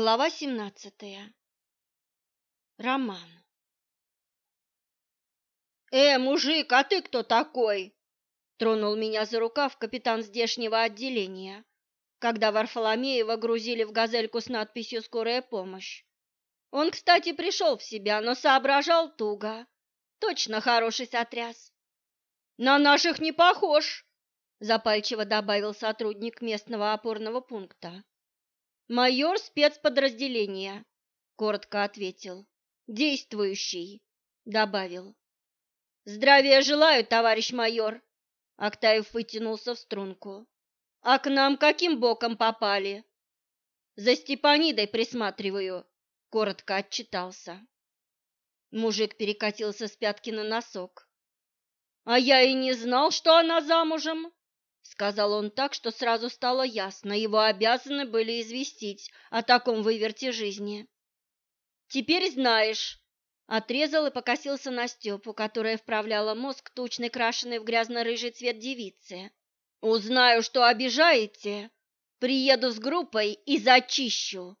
Глава семнадцатая. Роман. «Э, мужик, а ты кто такой?» Тронул меня за рукав капитан здешнего отделения, когда Варфоломеева грузили в газельку с надписью «Скорая помощь». Он, кстати, пришел в себя, но соображал туго. Точно хороший сотряс. «На наших не похож», — запальчиво добавил сотрудник местного опорного пункта. Майор спецподразделения, коротко ответил. Действующий, добавил. Здравия желаю, товарищ майор. Актаев вытянулся в струнку. А к нам каким боком попали? За Степанидой присматриваю, коротко отчитался. Мужик перекатился с пятки на носок. А я и не знал, что она замужем, сказал он так, что сразу стало ясно, его обязаны были известить о таком выверте жизни. Теперь знаешь, отрезал и покосился на Степу, которая вправляла мозг тучной крашеной в грязно-рыжий цвет девицы. Узнаю, что обижаете, приеду с группой и зачищу,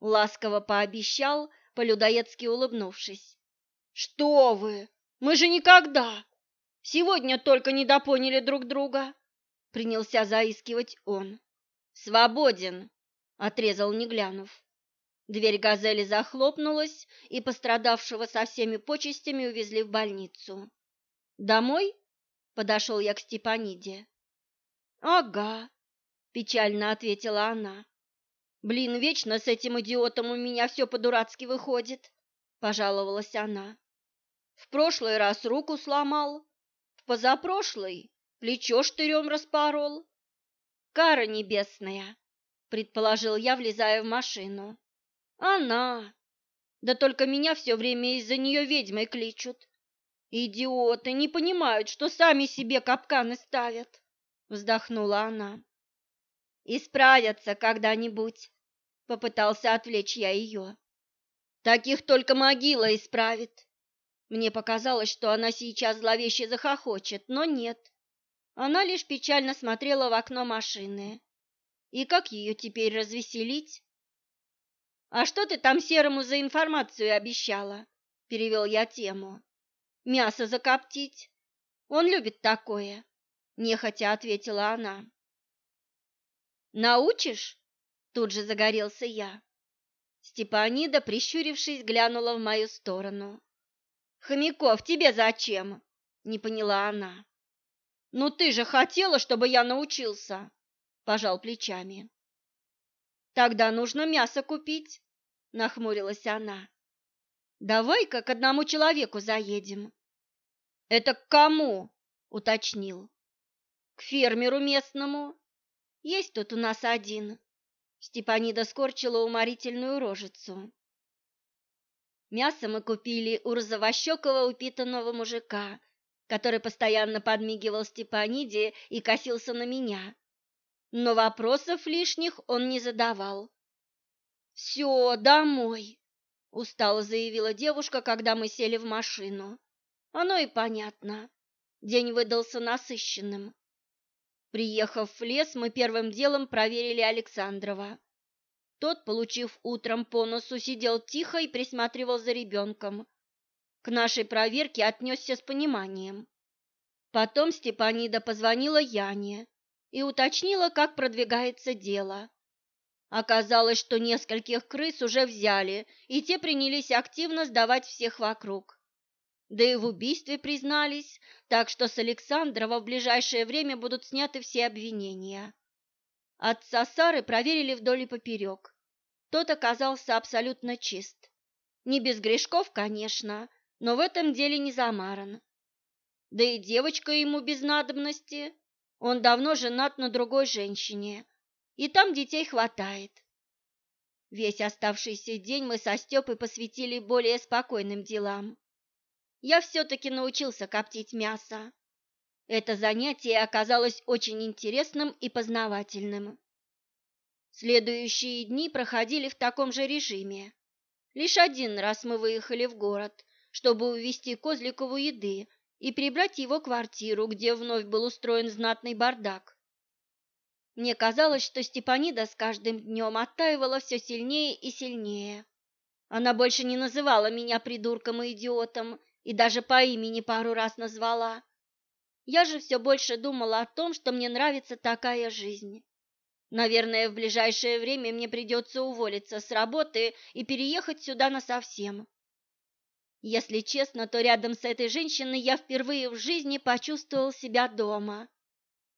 ласково пообещал, полюдоедски улыбнувшись. Что вы? Мы же никогда. Сегодня только недопоняли друг друга принялся заискивать он. Свободен, отрезал, не глянув. Дверь газели захлопнулась, и пострадавшего со всеми почестями увезли в больницу. Домой? Подошел я к Степаниде. Ага, печально ответила она. Блин, вечно с этим идиотом у меня все по-дурацки выходит, пожаловалась она. В прошлый раз руку сломал, в позапрошлый Плечо штырем распорол. Кара небесная, предположил я, влезая в машину. Она. Да только меня все время из-за нее ведьмой кличут. Идиоты не понимают, что сами себе капканы ставят, вздохнула она. Исправятся когда-нибудь, попытался отвлечь я ее. Таких только могила исправит. Мне показалось, что она сейчас зловеще захохочет, но нет. Она лишь печально смотрела в окно машины. И как ее теперь развеселить? «А что ты там Серому за информацию обещала?» – перевел я тему. «Мясо закоптить. Он любит такое», – нехотя ответила она. «Научишь?» – тут же загорелся я. Степанида, прищурившись, глянула в мою сторону. «Хомяков, тебе зачем?» – не поняла она. «Ну ты же хотела, чтобы я научился!» – пожал плечами. «Тогда нужно мясо купить», – нахмурилась она. «Давай-ка к одному человеку заедем». «Это к кому?» – уточнил. «К фермеру местному. Есть тут у нас один». Степанида скорчила уморительную рожицу. Мясо мы купили у розовощекого упитанного мужика который постоянно подмигивал Степаниде и косился на меня. Но вопросов лишних он не задавал. «Все, домой!» – устало заявила девушка, когда мы сели в машину. Оно и понятно. День выдался насыщенным. Приехав в лес, мы первым делом проверили Александрова. Тот, получив утром по носу, сидел тихо и присматривал за ребенком, к нашей проверке отнесся с пониманием. Потом Степанида позвонила Яне и уточнила, как продвигается дело. Оказалось, что нескольких крыс уже взяли, и те принялись активно сдавать всех вокруг. Да и в убийстве признались, так что с Александрова в ближайшее время будут сняты все обвинения. Отца Сары проверили вдоль и поперек. Тот оказался абсолютно чист. Не без грешков, конечно, но в этом деле не замаран. Да и девочка ему без надобности. Он давно женат на другой женщине, и там детей хватает. Весь оставшийся день мы со Степой посвятили более спокойным делам. Я все-таки научился коптить мясо. Это занятие оказалось очень интересным и познавательным. Следующие дни проходили в таком же режиме. Лишь один раз мы выехали в город, чтобы увезти Козликову еды и прибрать его квартиру, где вновь был устроен знатный бардак. Мне казалось, что Степанида с каждым днем оттаивала все сильнее и сильнее. Она больше не называла меня придурком и идиотом, и даже по имени пару раз назвала. Я же все больше думала о том, что мне нравится такая жизнь. Наверное, в ближайшее время мне придется уволиться с работы и переехать сюда насовсем. Если честно, то рядом с этой женщиной я впервые в жизни почувствовал себя дома.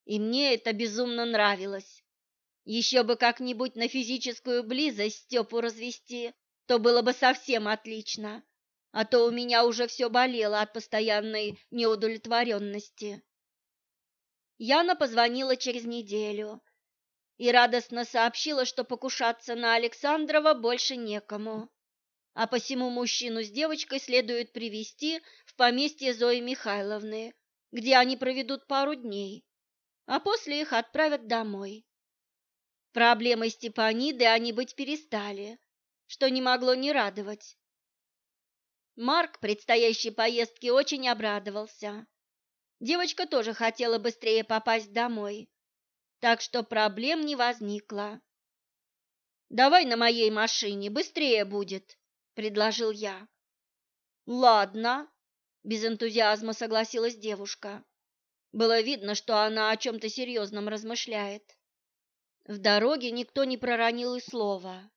И мне это безумно нравилось. Еще бы как-нибудь на физическую близость Степу развести, то было бы совсем отлично. А то у меня уже все болело от постоянной неудовлетворенности. Яна позвонила через неделю и радостно сообщила, что покушаться на Александрова больше некому а посему мужчину с девочкой следует привести в поместье Зои Михайловны, где они проведут пару дней, а после их отправят домой. Проблемой Степаниды они быть перестали, что не могло не радовать. Марк предстоящей поездке очень обрадовался. Девочка тоже хотела быстрее попасть домой, так что проблем не возникло. «Давай на моей машине, быстрее будет», предложил я. Ладно, без энтузиазма согласилась девушка. Было видно, что она о чем-то серьезном размышляет. В дороге никто не проронил и слова.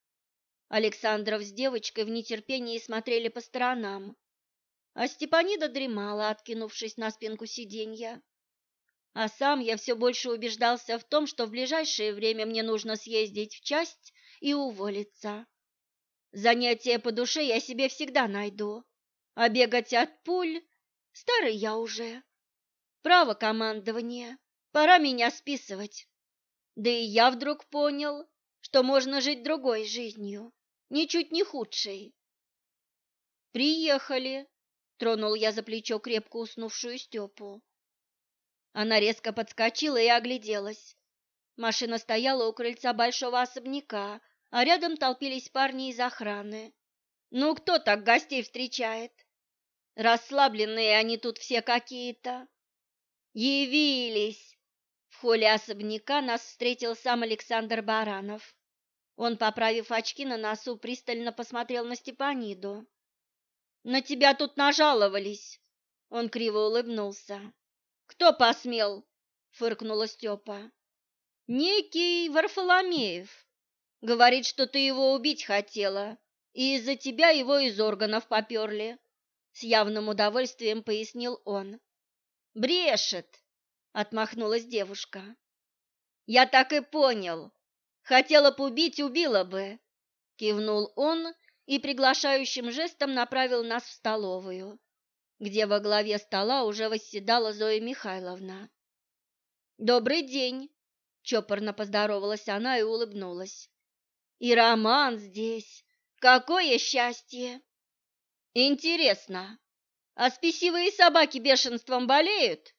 Александров с девочкой в нетерпении смотрели по сторонам, а Степанида дремала, откинувшись на спинку сиденья. А сам я все больше убеждался в том, что в ближайшее время мне нужно съездить в часть и уволиться. Занятие по душе я себе всегда найду, а бегать от пуль старый я уже. Право командования, пора меня списывать. Да и я вдруг понял, что можно жить другой жизнью, ничуть не худшей. Приехали, тронул я за плечо крепко уснувшую Степу. Она резко подскочила и огляделась. Машина стояла у крыльца большого особняка, а рядом толпились парни из охраны. Ну, кто так гостей встречает? Расслабленные они тут все какие-то. Явились! В холле особняка нас встретил сам Александр Баранов. Он, поправив очки на носу, пристально посмотрел на Степаниду. «На тебя тут нажаловались!» Он криво улыбнулся. «Кто посмел?» — фыркнула Степа. «Некий Варфоломеев. Говорит, что ты его убить хотела, и из-за тебя его из органов поперли. С явным удовольствием пояснил он. Брешет, отмахнулась девушка. Я так и понял. Хотела бы убить, убила бы, кивнул он и приглашающим жестом направил нас в столовую, где во главе стола уже восседала Зоя Михайловна. Добрый день, чопорно поздоровалась она и улыбнулась. И роман здесь. Какое счастье! Интересно, а спесивые собаки бешенством болеют?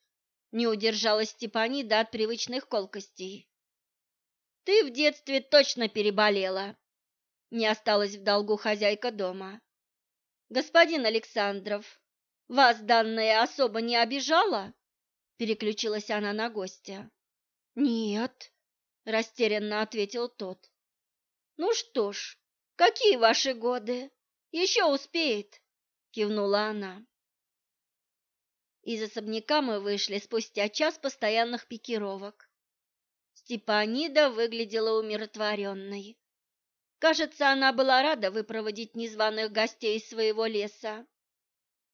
Не удержалась Степанида от привычных колкостей. Ты в детстве точно переболела. Не осталась в долгу хозяйка дома. Господин Александров, вас данная особо не обижала? Переключилась она на гостя. Нет, растерянно ответил тот. Ну что ж, какие ваши годы? Еще успеет, кивнула она. Из особняка мы вышли спустя час постоянных пикировок. Степанида выглядела умиротворенной. Кажется, она была рада выпроводить незваных гостей из своего леса.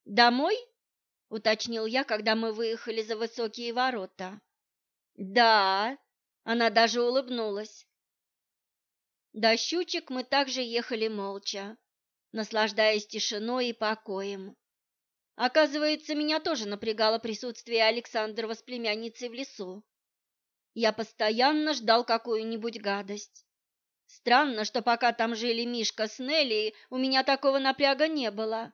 «Домой?» — уточнил я, когда мы выехали за высокие ворота. «Да», — она даже улыбнулась. До щучек мы также ехали молча, наслаждаясь тишиной и покоем. Оказывается, меня тоже напрягало присутствие Александрова с племянницей в лесу. Я постоянно ждал какую-нибудь гадость. Странно, что пока там жили Мишка с Нелли, у меня такого напряга не было.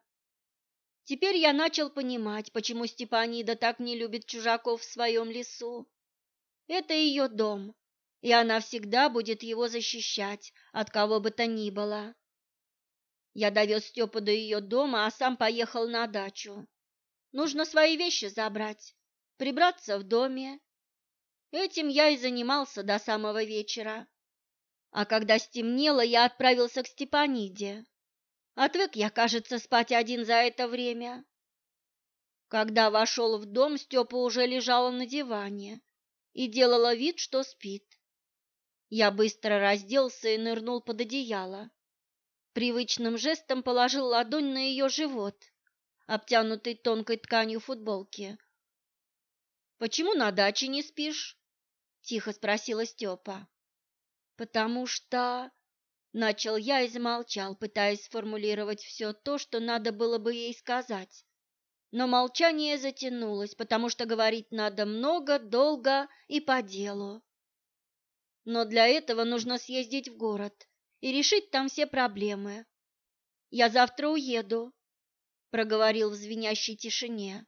Теперь я начал понимать, почему Степанида так не любит чужаков в своем лесу. Это ее дом, и она всегда будет его защищать от кого бы то ни было. Я довез Степу до ее дома, а сам поехал на дачу. Нужно свои вещи забрать, прибраться в доме. Этим я и занимался до самого вечера. А когда стемнело, я отправился к Степаниде. Отвык я, кажется, спать один за это время. Когда вошел в дом, Степа уже лежала на диване и делала вид, что спит. Я быстро разделся и нырнул под одеяло. Привычным жестом положил ладонь на ее живот, обтянутый тонкой тканью футболки. «Почему на даче не спишь?» — тихо спросила Степа. «Потому что...» — начал я и замолчал, пытаясь сформулировать все то, что надо было бы ей сказать. Но молчание затянулось, потому что говорить надо много, долго и по делу. Но для этого нужно съездить в город и решить там все проблемы. «Я завтра уеду», — проговорил в звенящей тишине.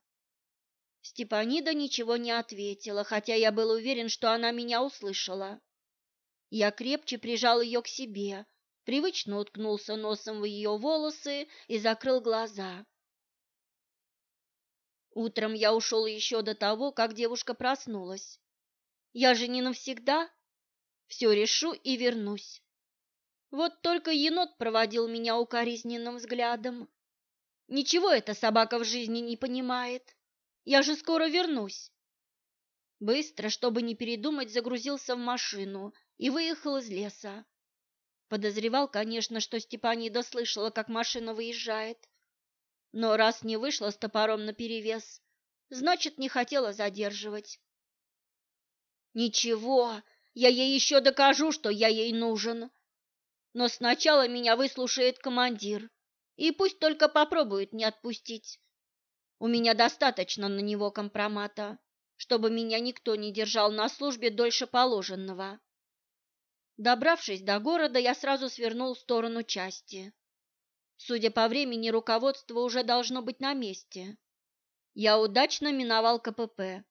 Степанида ничего не ответила, хотя я был уверен, что она меня услышала. Я крепче прижал ее к себе, привычно уткнулся носом в ее волосы и закрыл глаза. Утром я ушел еще до того, как девушка проснулась. Я же не навсегда. Все решу и вернусь. Вот только енот проводил меня укоризненным взглядом. Ничего эта собака в жизни не понимает. Я же скоро вернусь. Быстро, чтобы не передумать, загрузился в машину и выехал из леса. Подозревал, конечно, что Степанида слышала, как машина выезжает. Но раз не вышла с топором наперевес, значит, не хотела задерживать. Ничего, я ей еще докажу, что я ей нужен. Но сначала меня выслушает командир, и пусть только попробует не отпустить. У меня достаточно на него компромата, чтобы меня никто не держал на службе дольше положенного. Добравшись до города, я сразу свернул в сторону части. Судя по времени, руководство уже должно быть на месте. Я удачно миновал КПП.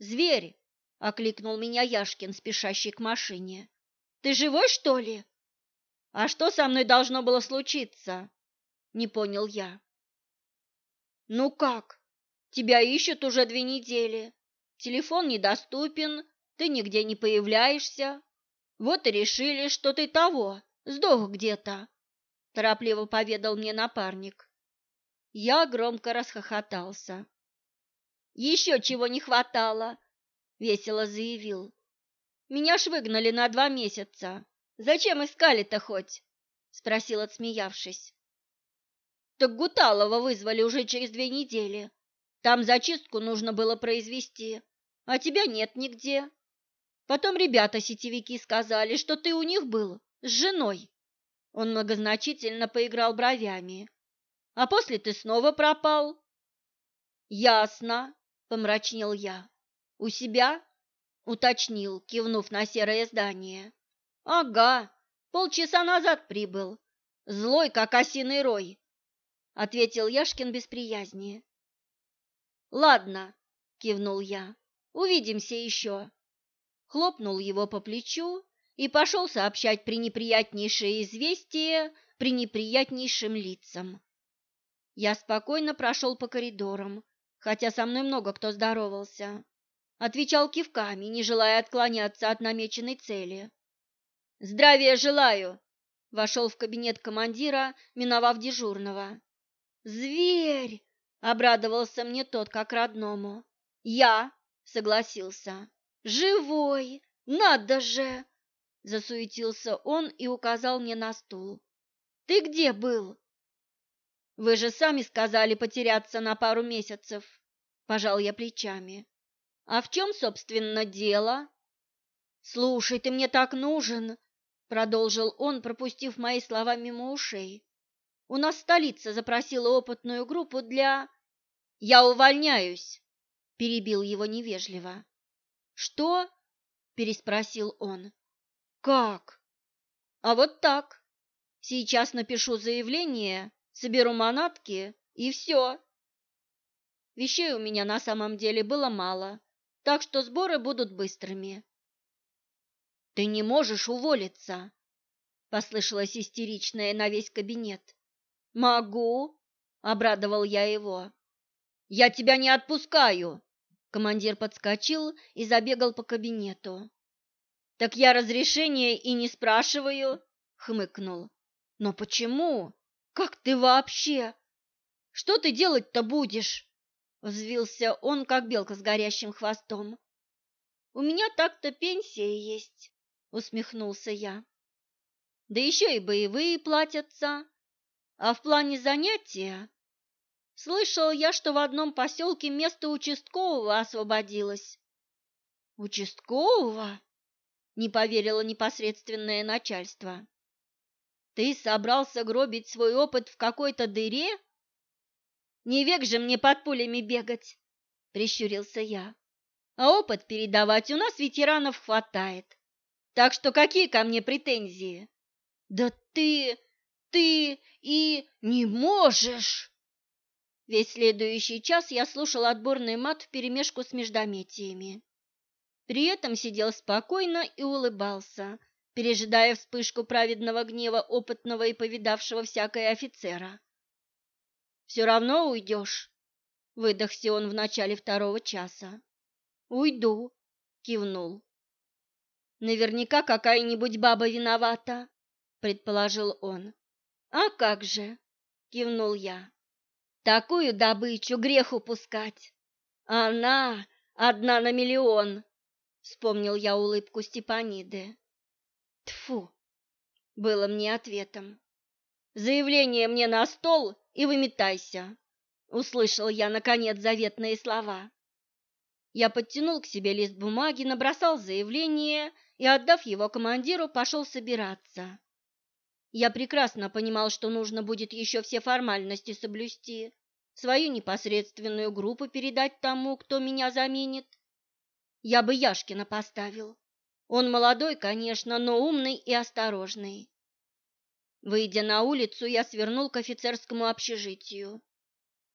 «Зверь!» — окликнул меня Яшкин, спешащий к машине. «Ты живой, что ли?» «А что со мной должно было случиться?» — не понял я. «Ну как? Тебя ищут уже две недели. Телефон недоступен, ты нигде не появляешься. Вот и решили, что ты того, сдох где-то, торопливо поведал мне напарник. Я громко расхохотался. Еще чего не хватало, весело заявил. Меня ж выгнали на два месяца. Зачем искали-то хоть? спросил, отсмеявшись. Так Гуталова вызвали уже через две недели. Там зачистку нужно было произвести, а тебя нет нигде. Потом ребята-сетевики сказали, что ты у них был с женой. Он многозначительно поиграл бровями. А после ты снова пропал. Ясно, помрачнел я. У себя? Уточнил, кивнув на серое здание. Ага, полчаса назад прибыл. Злой, как осиный рой, ответил Яшкин без приязни. Ладно, кивнул я. Увидимся еще хлопнул его по плечу и пошел сообщать пренеприятнейшее известие пренеприятнейшим лицам. Я спокойно прошел по коридорам, хотя со мной много кто здоровался. Отвечал кивками, не желая отклоняться от намеченной цели. «Здравия желаю!» — вошел в кабинет командира, миновав дежурного. «Зверь!» — обрадовался мне тот, как родному. «Я!» — согласился. «Живой! Надо же!» Засуетился он и указал мне на стул. «Ты где был?» «Вы же сами сказали потеряться на пару месяцев», – пожал я плечами. «А в чем, собственно, дело?» «Слушай, ты мне так нужен», – продолжил он, пропустив мои слова мимо ушей. «У нас столица запросила опытную группу для...» «Я увольняюсь», – перебил его невежливо. «Что?» – переспросил он. «Как?» «А вот так. Сейчас напишу заявление, соберу манатки и все». Вещей у меня на самом деле было мало, так что сборы будут быстрыми. «Ты не можешь уволиться!» – послышалось истеричное на весь кабинет. «Могу!» – обрадовал я его. «Я тебя не отпускаю!» Командир подскочил и забегал по кабинету. «Так я разрешения и не спрашиваю», — хмыкнул. «Но почему? Как ты вообще? Что ты делать-то будешь?» Взвился он, как белка с горящим хвостом. «У меня так-то пенсия есть», — усмехнулся я. «Да еще и боевые платятся. А в плане занятия Слышал я, что в одном поселке место участкового освободилось. Участкового? Не поверило непосредственное начальство. Ты собрался гробить свой опыт в какой-то дыре? Не век же мне под пулями бегать, прищурился я. А опыт передавать у нас ветеранов хватает. Так что какие ко мне претензии? Да ты, ты и не можешь! Весь следующий час я слушал отборный мат вперемешку с междометиями. При этом сидел спокойно и улыбался, пережидая вспышку праведного гнева опытного и повидавшего всякое офицера. «Все равно уйдешь», — выдохся он в начале второго часа. «Уйду», — кивнул. «Наверняка какая-нибудь баба виновата», — предположил он. «А как же», — кивнул я. Такую добычу грех упускать. Она одна на миллион, вспомнил я улыбку Степаниды. Тфу, было мне ответом. Заявление мне на стол и выметайся, услышал я наконец заветные слова. Я подтянул к себе лист бумаги, набросал заявление и, отдав его командиру, пошел собираться. Я прекрасно понимал, что нужно будет еще все формальности соблюсти, свою непосредственную группу передать тому, кто меня заменит. Я бы Яшкина поставил. Он молодой, конечно, но умный и осторожный. Выйдя на улицу, я свернул к офицерскому общежитию.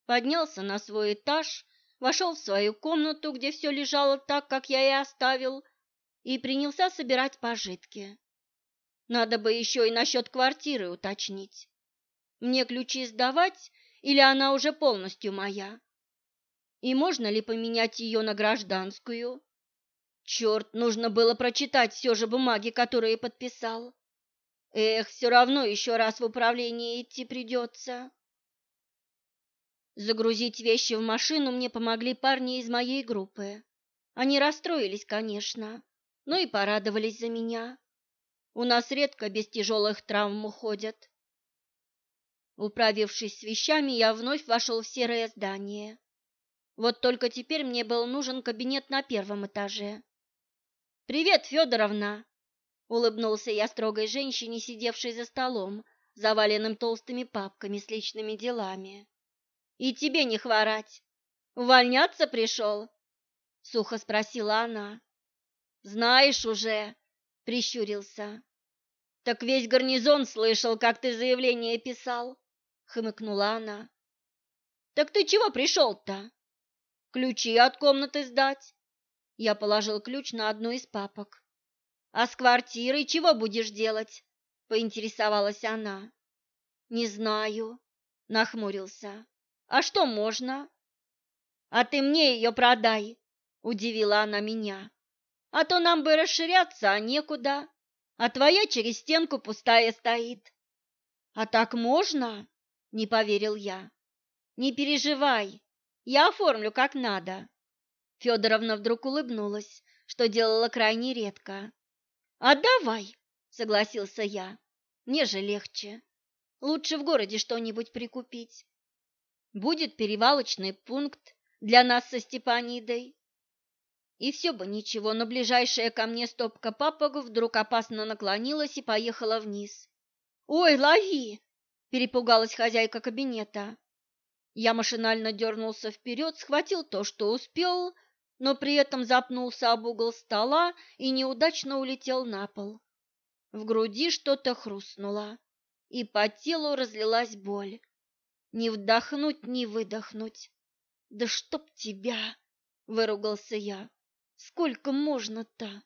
Поднялся на свой этаж, вошел в свою комнату, где все лежало так, как я и оставил, и принялся собирать пожитки. Надо бы еще и насчет квартиры уточнить. Мне ключи сдавать или она уже полностью моя? И можно ли поменять ее на гражданскую? Черт, нужно было прочитать все же бумаги, которые подписал. Эх, все равно еще раз в управление идти придется. Загрузить вещи в машину мне помогли парни из моей группы. Они расстроились, конечно, но и порадовались за меня. У нас редко без тяжелых травм уходят. Управившись с вещами, я вновь вошел в серое здание. Вот только теперь мне был нужен кабинет на первом этаже. «Привет, Федоровна!» — улыбнулся я строгой женщине, сидевшей за столом, заваленным толстыми папками с личными делами. «И тебе не хворать! Увольняться пришел?» — сухо спросила она. «Знаешь уже!» прищурился. Так весь гарнизон слышал, как ты заявление писал, хмыкнула она. Так ты чего пришел-то? Ключи от комнаты сдать? Я положил ключ на одну из папок. А с квартирой чего будешь делать? поинтересовалась она. Не знаю, нахмурился. А что можно? А ты мне ее продай, удивила она меня. А то нам бы расширяться, а некуда, а твоя через стенку пустая стоит. А так можно? Не поверил я. Не переживай, я оформлю как надо. Федоровна вдруг улыбнулась, что делала крайне редко. А давай, согласился я. Мне же легче. Лучше в городе что-нибудь прикупить. Будет перевалочный пункт для нас со Степанидой. И все бы ничего, но ближайшая ко мне стопка папок вдруг опасно наклонилась и поехала вниз. «Ой, лови!» – перепугалась хозяйка кабинета. Я машинально дернулся вперед, схватил то, что успел, но при этом запнулся об угол стола и неудачно улетел на пол. В груди что-то хрустнуло, и по телу разлилась боль. Не вдохнуть, не выдохнуть. «Да чтоб тебя!» – выругался я. Сколько можно-то?